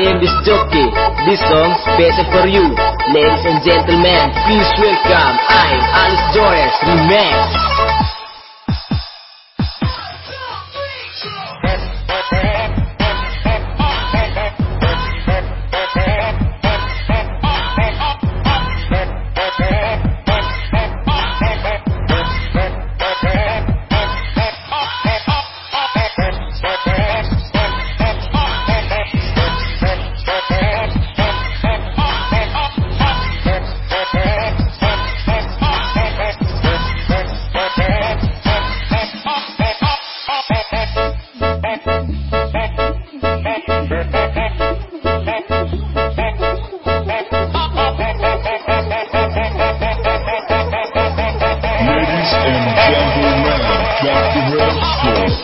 am disc jockey. This song special for you. Ladies and gentlemen, please welcome I'm Alice Joyce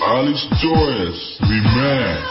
Alice Joyce Remix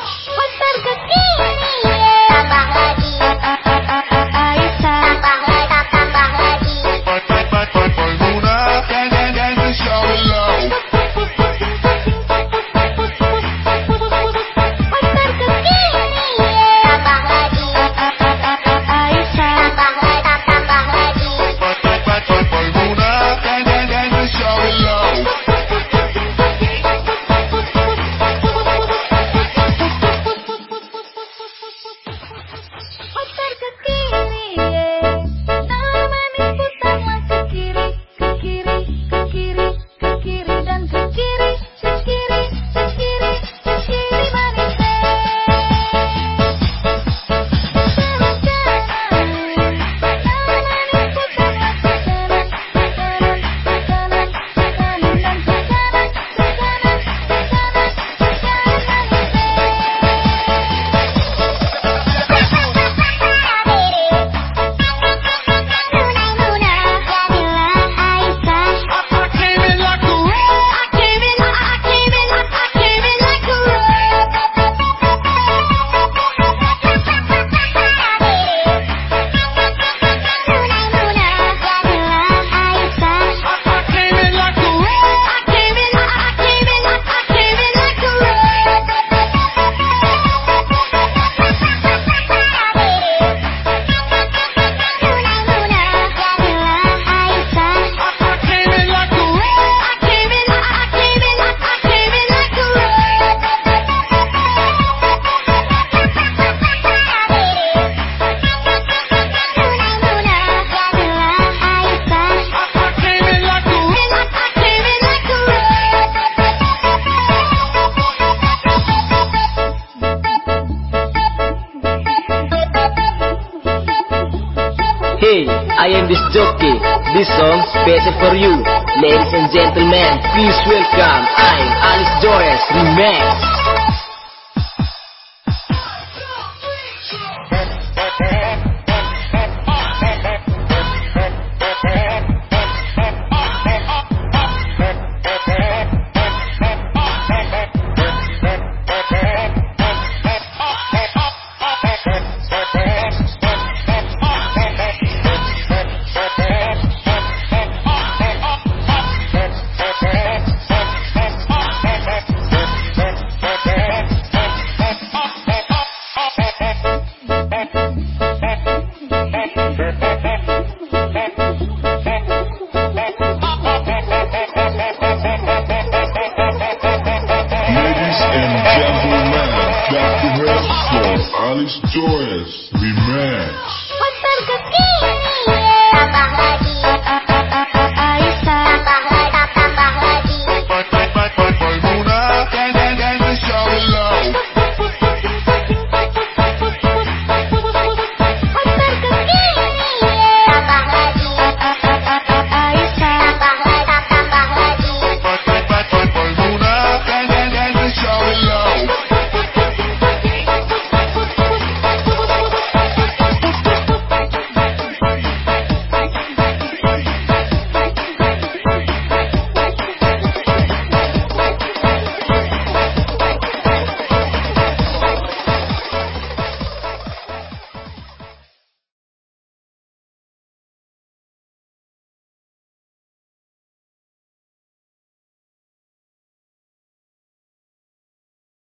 Hey, I am disc jockey. This song special for you. Ladies and gentlemen, please welcome I'm Alice Joyce Joyous we. What's up, Cookie?